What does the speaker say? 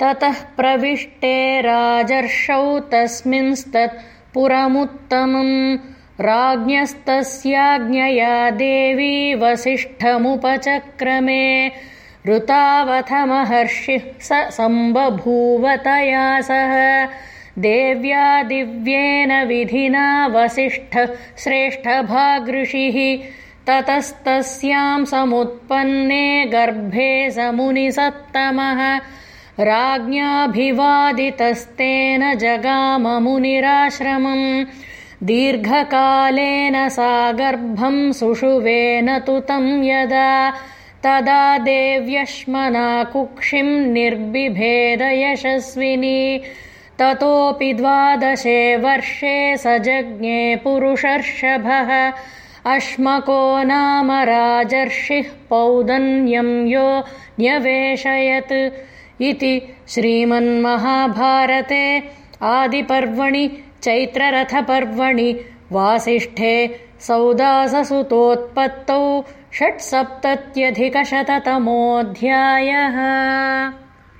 ततः प्रविष्टे राजर्षौ तस्मिंस्तत् पुरमुत्तमम्। राज्ञस्तस्याज्ञया देवी वसिष्ठमुपचक्रमे। ऋतावथ महर्षिः स सम्बभूवतया सह। देव्या दिव्येन विधिना वसिष्ठ श्रेष्ठभागृषिः। ततस्तस्यां समुत्पन्ने गर्भे समुनिसत्तमः राज्ञाभिवादितस्तेन जगाममुनिराश्रमम् दीर्घकालेन सा गर्भम् सुषुवेन तु यदा तदा देव्यश्मना कुक्षिम् निर्बिभेदयशस्विनी ततोऽपि द्वादशे वर्षे स जज्ञे पुरुषर्षभः अश्मको नाम राजर्षिः पौदन्यं यो न्यवेशयत् इति श्रीमन्महाभारते आदिपर्वणि चैत्ररथपर्वणि वासिष्ठे सौदाससुतोत्पत्तौ षट्सप्तत्यधिकशततमोऽध्यायः